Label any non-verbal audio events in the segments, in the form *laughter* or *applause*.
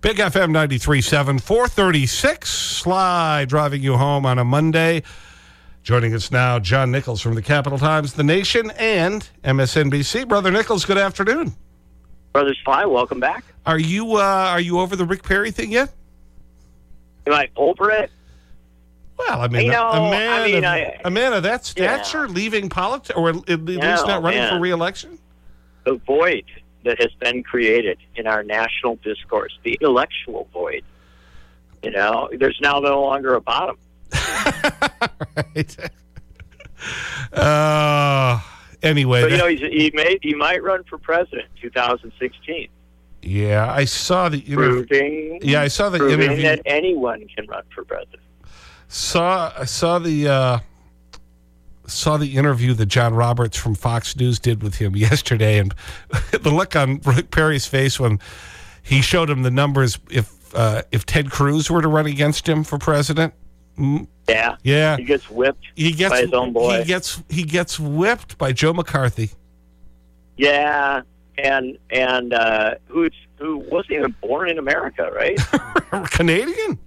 Big FM 93.7, 436, Sly driving you home on a Monday. Joining us now, John Nichols from the Capital Times, The Nation, and MSNBC. Brother Nichols, good afternoon. Brother Sly, welcome back. Are you, uh, are you over the Rick Perry thing yet? Am I over it? Well, I mean, You know, a, man I mean, of, I- a man of that stature leaving politics, or at least No, not running man. for reelection? The void that has been created in our national discourse, the intellectual void. You know, there's now no longer a bottom. *laughs* right. *laughs* Uh, anyway, But, you know, he's, he, may, he might run for president in 2016, yeah, I saw the interview. proving, Yeah, I saw the interview. that anyone can run for president. Saw I saw the uh, saw the interview that John Roberts from Fox News did with him *laughs* yesterday, and *laughs* the look on Rick Perry's face when he showed him the numbers if uh, if Ted Cruz were to run against him for president. Mm, Yeah. Yeah, He gets whipped he gets by his own boy. he gets he gets whipped by Joe McCarthy. Yeah. And, and uh, who's, who wasn't even born in America, right? *laughs* Canadian.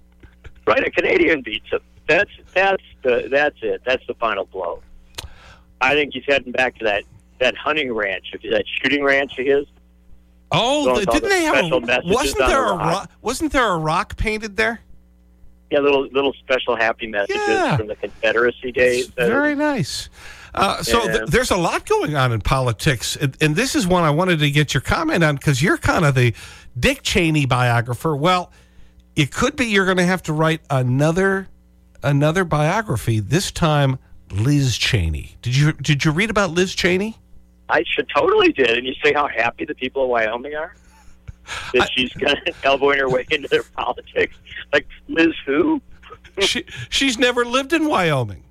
Right, a Canadian beats him. That's that's the that's it. That's the final blow. I think he's heading back to that that hunting ranch, that shooting ranch of his. Oh, all didn't the they have a, wasn't there a rock. wasn't there a rock painted there? Yeah, little little special happy messages Yeah. from the Confederacy days. It's very nice. Uh, so Yeah. th there's a lot going on in politics, and, and this is one I wanted to get your comment on because you're kind of the Dick Cheney biographer. Well, it could be you're going to have to write another another biography. This time, Liz Cheney. Did you did you read about Liz Cheney? I should totally did. And you say how happy the people of Wyoming are that she's going *laughs* to elbowing her way into their politics. Like Liz, who *laughs* she she's never lived in Wyoming.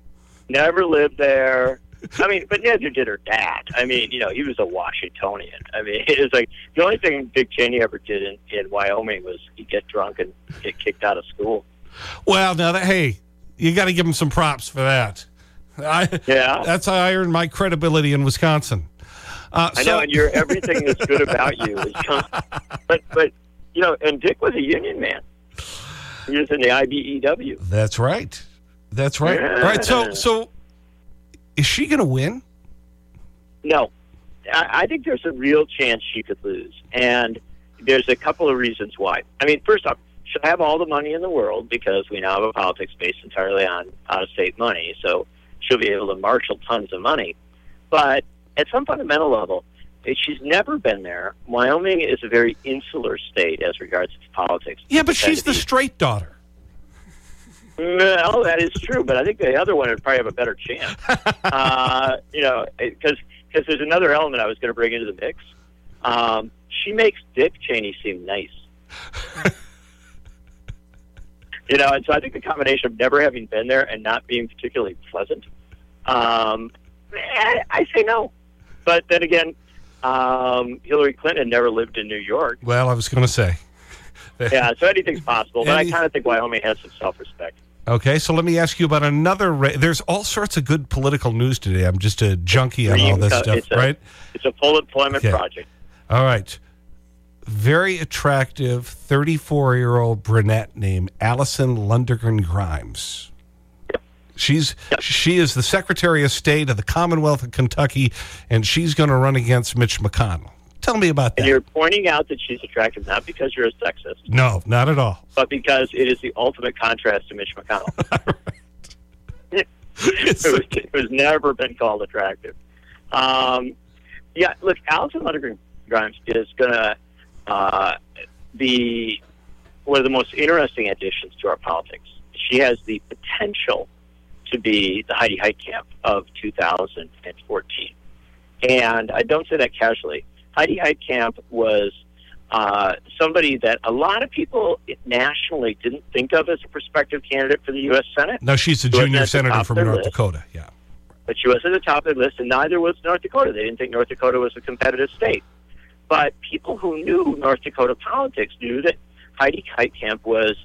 never lived there. I mean, but neither did her dad. I mean, you know, he was a Washingtonian. I mean, *laughs* it was like the only thing Dick Cheney ever did in, in Wyoming was he'd get drunk and get kicked out of school. Well, now that hey, you got to give him some props for that. I, Yeah. that's how I earned my credibility in Wisconsin. Uh, I so- know, and you're everything that's good about you is *laughs* but but you know, and Dick was a union man. He was in the IBEW. That's right. That's right. All right. So, so is she going to win? No, I, I think there's a real chance she could lose, and there's a couple of reasons why. I mean, first off, she'll have all the money in the world because we now have a politics based entirely on out-of-state money, so she'll be able to marshal tons of money. But at some fundamental level, she's never been there. Wyoming is a very insular state as regards to politics. Yeah, but she's the straight daughter. Well, that is true, but I think the other one would probably have a better chance. *laughs* uh, you know, because because there's another element I was going to bring into the mix. Um, she makes Dick Cheney seem nice. *laughs* you know, and so I think the combination of never having been there and not being particularly pleasant, um, I, I say no. But then again, um, Hillary Clinton never lived in New York. Well, I was going to say. Yeah, so anything's possible. But I kind of think Wyoming has some self-respect. Okay, so let me ask you about another. There's all sorts of good political news today. I'm just a junkie on all this It's stuff, a- right? It's a full employment Okay. project. All right. Very attractive 34 year old brunette named Allison Lundergan Grimes. She's, she is the Secretary of State of the Commonwealth of Kentucky, and she's going to run against Mitch McConnell. Tell me about that. And you're pointing out that she's attractive not because you're a sexist, No, not at all. but because it is the ultimate contrast to Mitch McConnell, *laughs* who's, who's *laughs* never been called attractive. Um, yeah, look, Allison Lundergan Grimes is going to uh, be one of the most interesting additions to our politics. She has the potential to be the Heidi Heitkamp of 2014. And I don't say that casually. Heidi Heitkamp was uh, somebody that a lot of people nationally didn't think of as a prospective candidate for the U.S. Senate, no, she's a junior senator from North list. Dakota. Yeah. but she was at the top of the list, and neither was North Dakota. They didn't think North Dakota was a competitive state. But people who knew North Dakota politics knew that Heidi Heitkamp was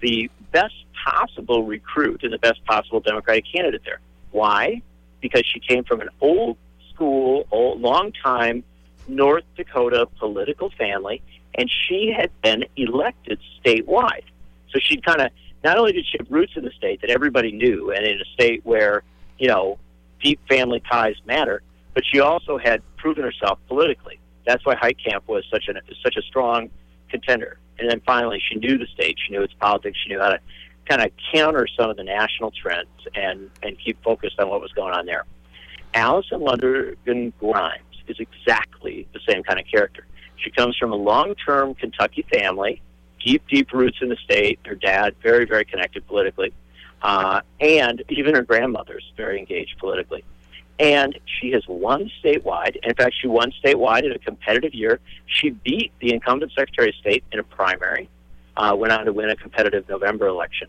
the best possible recruit and the best possible Democratic candidate there. Why? Because she came from an old school, old, long time North Dakota political family, and she had been elected statewide. So she kind of not only did she have roots in the state that everybody knew, and in a state where you know deep family ties matter, but she also had proven herself politically. That's why Heitkamp was such a such a strong contender. And then finally, she knew the state, she knew its politics, she knew how to kind of counter some of the national trends and and keep focused on what was going on there. Allison Lundergan Grimes is exactly the same kind of character. She comes from a long-term Kentucky family, deep, deep roots in the state. Her dad, very, very connected politically, uh, and even her grandmother's very engaged politically. And she has won statewide. In fact, she won statewide in a competitive year. She beat the incumbent Secretary of State in a primary, uh, went on to win a competitive November election,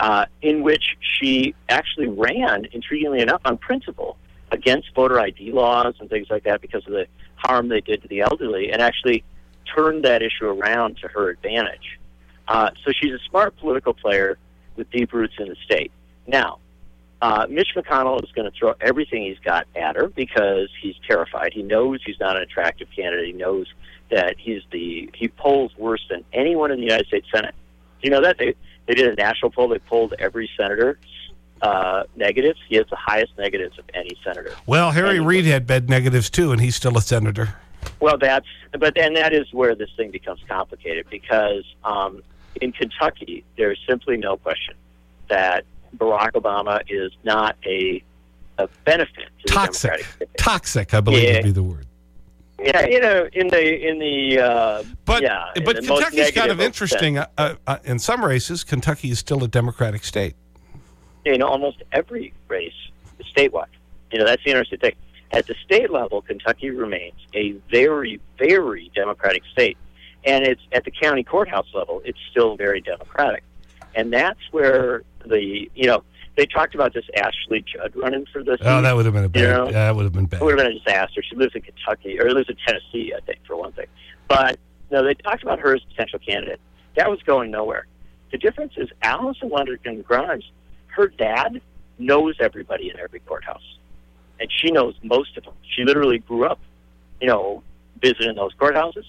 uh, in which she actually ran, intriguingly enough, on principle against voter ID laws and things like that because of the harm they did to the elderly, and actually turned that issue around to her advantage. Uh, so she's a smart political player with deep roots in the state. Now, uh, Mitch McConnell is going to throw everything he's got at her because he's terrified. He knows he's not an attractive candidate. He knows that he's the he polls worse than anyone in the United States Senate. You know that they they did a national poll. They polled every senator uh, negatives. He has the highest negatives of any senator. Well, Harry and, Reid had bad negatives too, and he's still a senator. Well, that's but and that is where this thing becomes complicated because um, in Kentucky there's simply no question that Barack Obama is not a a benefit to toxic. Toxic, I believe yeah. would be the word. Yeah, you know, in the in the uh, but yeah, but Kentucky's kind of interesting. Uh, uh, in some races, Kentucky is still a Democratic state in almost every race statewide. You know, that's the interesting thing. At the state level, Kentucky remains a very, very Democratic state. And it's at the county courthouse level, it's still very Democratic. And that's where the, you know, they talked about this Ashley Judd running for this. Oh, that would have been a bad. You know? yeah, that would have been bad. It would have been a disaster. She lives in Kentucky, or lives in Tennessee, I think, for one thing. But no, they talked about her as a potential candidate. That was going nowhere. The difference is Allison Lundergan Grimes her dad knows everybody in every courthouse, and she knows most of them. She literally grew up, you know, visiting those courthouses.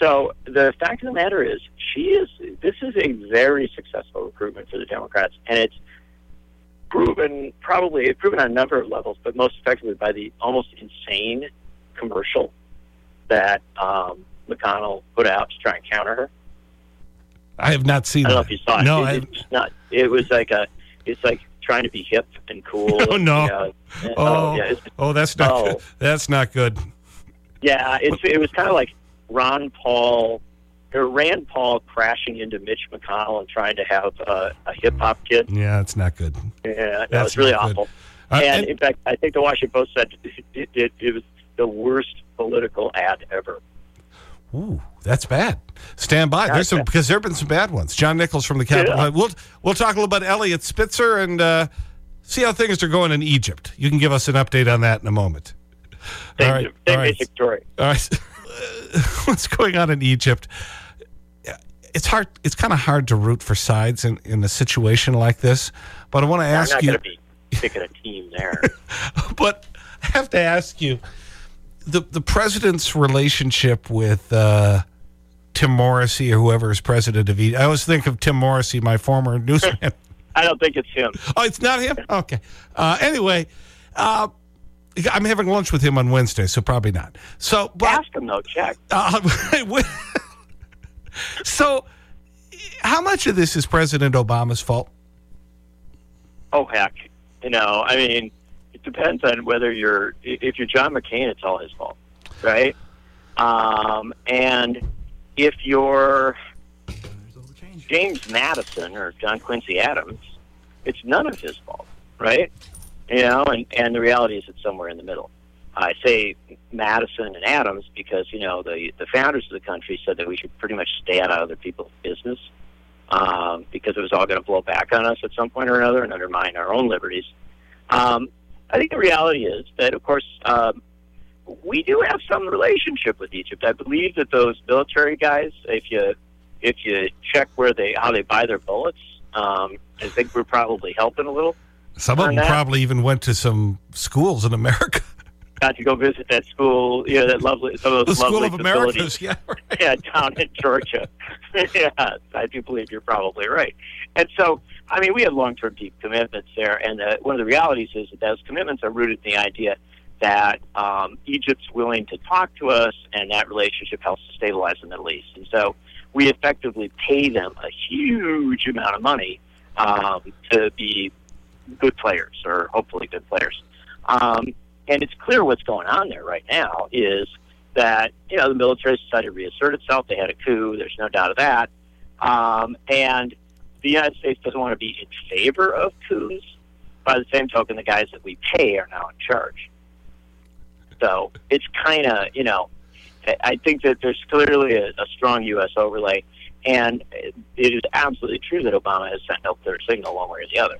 So the fact of the matter is, she is. This is a very successful recruitment for the Democrats, and it's proven probably proven on a number of levels, but most effectively by the almost insane commercial that um, McConnell put out to try and counter her. I have not seen. I don't that. know if you saw it. No, it, it's not. It was like a it's like trying to be hip and cool. *laughs* Oh no! oh, oh, yeah, oh, that's not. Oh. Good. That's not good. Yeah, it's it was kind of like Ron Paul or Rand Paul crashing into Mitch McConnell and trying to have a hip hop kid. Yeah, it's not good. Yeah, no, it's really awful. Uh, and, and, in fact, I think the Washington Post said it, it, it was the worst political ad ever. Ooh, that's bad. Stand by. There's some, because there have been some bad ones. John Nichols from the Capital. Yeah. We'll, we'll talk a little about Eliot Spitzer and uh, see how things are going in Egypt. You can give us an update on that in a moment. Thank all right. You. All right. All right. *laughs* *laughs* What's going on in Egypt? It's hard. It's kind of hard to root for sides in, in a situation like this. But I want to ask I'm not you. Be picking a team there. *laughs* but I have to ask you the the president's relationship with uh, Tim Morrissey or whoever is president of Egypt. I always think of Tim Morrissey, my former *laughs* newsman. I don't think it's him. Oh, it's not him? Okay. Uh, anyway, uh, I'm having lunch with him on Wednesday, so probably not. So, but, Ask him, though. Check. Uh, *laughs* so, how much of this is President Obama's fault? Oh, heck. You know, I mean, it depends on whether you're if you're John McCain, it's all his fault, right? Um, and if you're James Madison or John Quincy Adams, it's none of his fault, right? You know, and and the reality is it's somewhere in the middle. I say Madison and Adams because you know the the founders of the country said that we should pretty much stay out of other people's business um, because it was all going to blow back on us at some point or another and undermine our own liberties. Um, I think the reality is that, of course, um, we do have some relationship with Egypt. I believe that those military guys, if you if you check where they how they buy their bullets, um, I think we're probably helping a little. Some of them that. probably even went to some schools in America. *laughs* got to go visit that school, you know, that lovely, some of The those School lovely of Americas, facilities. yeah. *laughs* right. yeah, down in Georgia. *laughs* yeah, I do believe you're probably right. And so, I mean, we have long-term deep commitments there, and uh, one of the realities is that those commitments are rooted in the idea that um, Egypt's willing to talk to us, and that relationship helps to stabilize the Middle East. And so, we effectively pay them a huge amount of money um, to be good players, or hopefully good players. Um, and it's clear what's going on there right now is that you know the military decided to reassert itself. They had a coup. There's no doubt of that. Um, and the United States doesn't want to be in favor of coups. By the same token, the guys that we pay are now in charge. So it's kind of you know, I- think that there's clearly a, a strong U.S. overlay, and it is absolutely true that Obama has sent no clear signal one way or the other,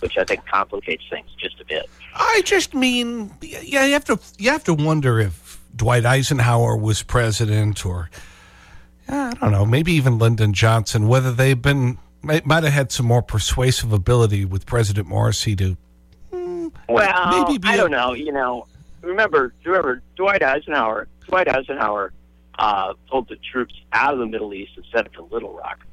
which I think complicates things just a bit. I just mean, yeah, you have to, you have to wonder if Dwight Eisenhower was president or, I don't know, maybe even Lyndon Johnson, whether they've been, might, might have had some more persuasive ability with President Morrissey to, Well, maybe be I don't know. You know, remember, remember Dwight Eisenhower. Dwight Eisenhower uh, pulled the troops out of the Middle East and sent them to Little Rock.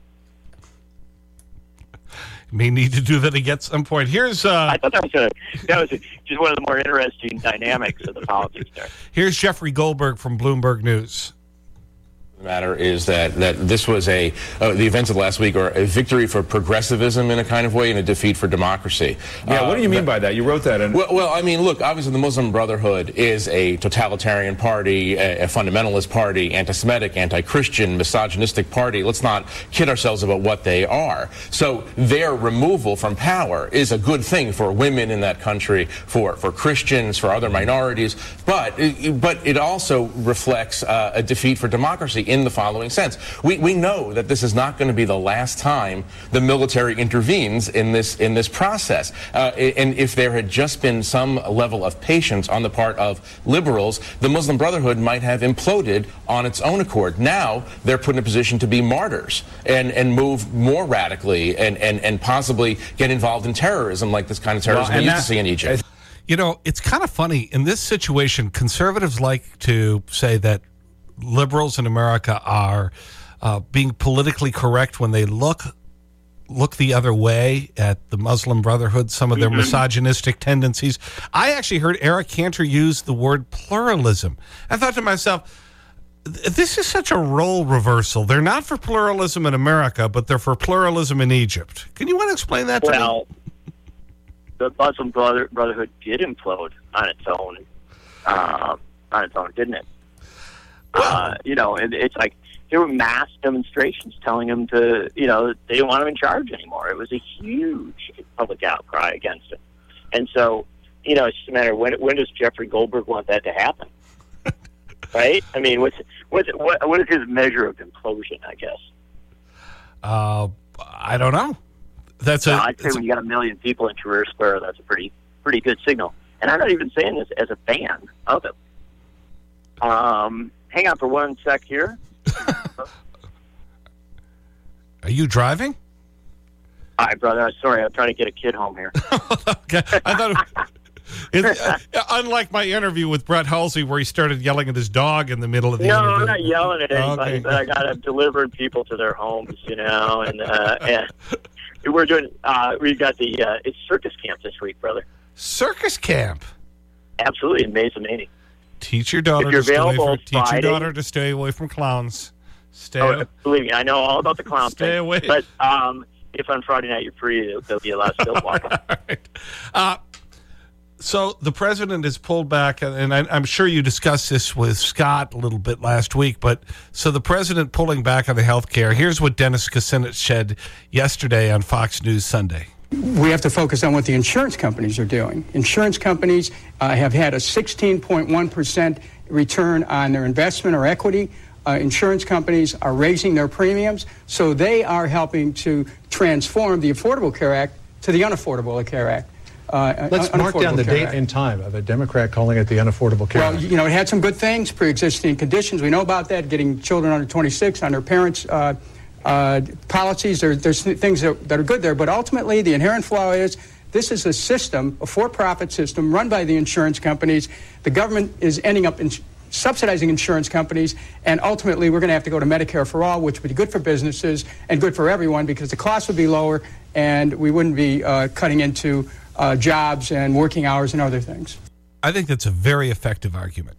May need to do that again at some point. Here's, uh, I thought that was a, that was a, just one of the more interesting dynamics of the politics there. here's Jeffrey Goldberg from Bloomberg News. The matter is that, that this was a, uh, the events of last week are a victory for progressivism in a kind of way and a defeat for democracy. Yeah, Uh, what do you mean by that? You wrote that in. Well, well, I mean, look, obviously the Muslim Brotherhood is a totalitarian party, a, a fundamentalist party, anti-Semitic, anti-Christian, misogynistic party. Let's not kid ourselves about what they are. So their removal from power is a good thing for women in that country, for, for Christians, for other minorities. But, but it also reflects uh, a defeat for democracy in the following sense. We, we know that this is not going to be the last time the military intervenes in this, in this process. Uh, and if there had just been some level of patience on the part of liberals, the Muslim Brotherhood might have imploded on its own accord. Now they're put in a position to be martyrs and, and move more radically and, and, and possibly get involved in terrorism like this kind of terrorism and we used to see in Egypt. You know, it's kind of funny. In this situation, conservatives like to say that liberals in America are uh, being politically correct when they look look the other way at the Muslim Brotherhood, some of their misogynistic tendencies. I actually heard Eric Cantor use the word pluralism. I thought to myself, this is such a role reversal. They're not for pluralism in America, but they're for pluralism in Egypt. Can you want to explain that to me? Well, the Muslim brother, Brotherhood did implode on its own, uh, on its own, didn't it? Uh, you know, and it's like there were mass demonstrations telling them to, you know, they didn't want him in charge anymore. It was a huge public outcry against him, and so, you know, it's just a matter of when when does Jeffrey Goldberg want that to happen? *laughs* right? I mean, what's what's what, what is his measure of implosion? I guess. Uh, I don't know. That's a, No, I'd say when you got a million people in Tahrir Square, that's a pretty pretty good signal. And I'm not even saying this as a fan of it. Um, hang on for one sec here. are you driving? Hi, brother. I'm sorry. I'm trying to get a kid home here. *laughs* Okay. I thought it, it, uh, unlike my interview with Brett Halsey where he started yelling at his dog in the middle of the no, interview. I'm not yelling at anybody, Okay. but I got to deliver people to their homes, you know. And, uh, and we're doing. Uh, we got the. Uh, it's circus camp this week, brother. Circus camp. Absolutely, Amazing. Teach your daughter to stay away from, teach your daughter to stay away from clowns. Stay Oh, believe me, I know all about the *laughs* clown Stay thing. away. But um, if on Friday night you're free, there'll, be a lot of still walking. *laughs* right. Uh, so the president has pulled back, and I, I'm sure you discussed this with Scott a little bit last week, but so the president pulling back on the health care. Here's what Dennis Kucinich said yesterday on Fox News Sunday. We have to focus on what the insurance companies are doing. Insurance companies uh, have had a 16.1% return on their investment or equity. Uh, insurance companies are raising their premiums, so they are helping to transform the Affordable Care Act to the Unaffordable Care Act. Uh, Let's un- mark down the date Act. and time of a Democrat calling it the Unaffordable Care Well, Act. you know, it had some good things, pre-existing conditions. We know about that, getting children under 26 on their parents' uh, policies. There, there's th- things that, that are good there, but ultimately the inherent flaw is This is a system, a for-profit system run by the insurance companies. The government is ending up in subsidizing insurance companies, and ultimately we're going to have to go to Medicare for all, which would be good for businesses and good for everyone because the cost would be lower and we wouldn't be uh, cutting into uh, jobs and working hours and other things. I think that's a very effective argument.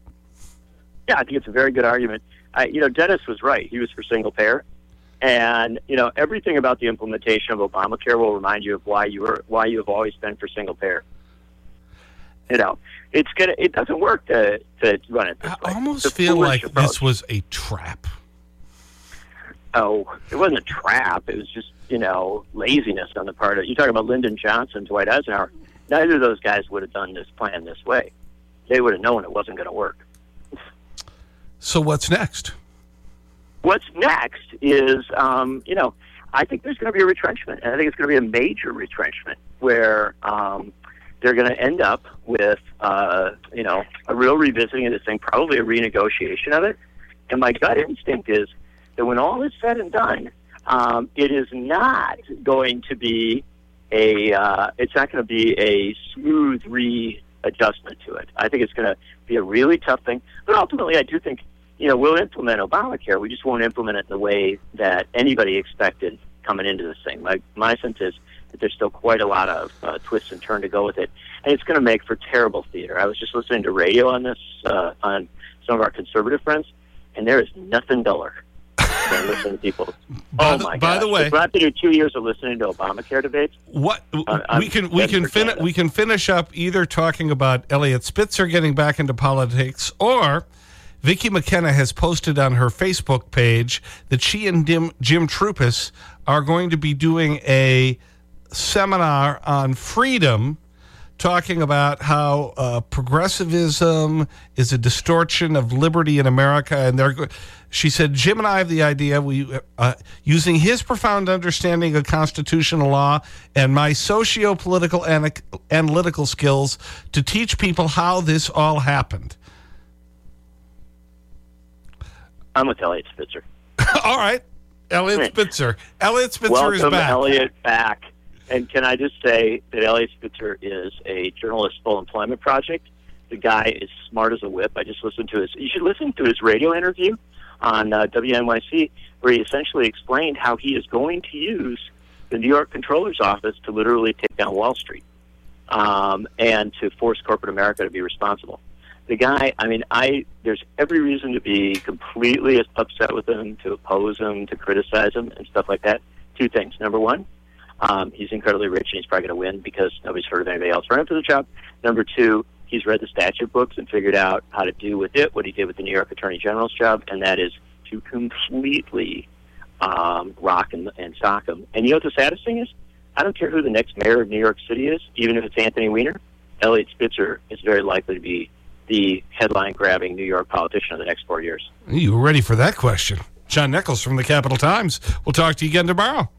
Yeah, I think it's a very good argument. I, you know, Dennis was right. He was for single payer. And you know everything about the implementation of Obamacare will remind you of why you were why you have always been for single payer. You know, it's gonna it doesn't work to to run it this I way. almost feel like approach. this was a trap. Oh, it wasn't a trap. It was just you know laziness on the part of you. Talking about Lyndon Johnson, Dwight Eisenhower. Neither of those guys would have done this plan this way. They would have known it wasn't going to work. So what's next? What's next is, um, you know, I think there's going to be a retrenchment, and I think it's going to be a major retrenchment where um, they're going to end up with, uh, you know, a real revisiting of this thing, probably a renegotiation of it. And my gut instinct is that when all is said and done, um, it is not going to be a, uh, it's not going to be a smooth readjustment to it. I think it's going to be a really tough thing. But ultimately, I do think you know, we'll implement Obamacare. We just won't implement it in the way that anybody expected coming into this thing. My my sense is that there's still quite a lot of uh, twists and turn to go with it, and it's going to make for terrible theater. I was just listening to radio on this uh, on some of our conservative friends, and there is nothing duller than listening to people. *laughs* By oh the- my by gosh. the way- I have to do two years of listening to Obamacare debates. What Uh, we can we can for fin Canada. we can finish up either talking about Eliot Spitzer getting back into politics or Vicki McKenna has posted on her Facebook page that she and Dim, Jim Troupis are going to be doing a seminar on freedom talking about how uh, progressivism is a distortion of liberty in America. And they're, she said, Jim and I have the idea, we, uh, using his profound understanding of constitutional law and my socio-political analytical skills to teach people how this all happened. I'm with Eliot Spitzer. *laughs* all right. Eliot Spitzer. Eliot Spitzer is Welcome, back. Eliot, back. And can I just say that Eliot Spitzer is a journalist full employment project. The guy is smart as a whip. I just listened to his. You should listen to his radio interview on uh, WNYC, where he essentially explained how he is going to use the New York Comptroller's Office to literally take down Wall Street um, and to force corporate America to be responsible. The guy, I mean, I there's every reason to be completely upset with him, to oppose him, to criticize him, and stuff like that. Two things. Number one, um, he's incredibly rich and he's probably going to win because nobody's heard of anybody else running for the job. Number two, he's read the statute books and figured out how to do with it what he did with the New York Attorney General's job, and that is to completely um, rock and, and sock him. And you know what the saddest thing is? I don't care who the next mayor of New York City is, even if it's Anthony Weiner. Eliot Spitzer is very likely to be the headline grabbing New York politician of the next four years. You were ready for that question. John Nichols from the Capital Times. We'll talk to you again tomorrow.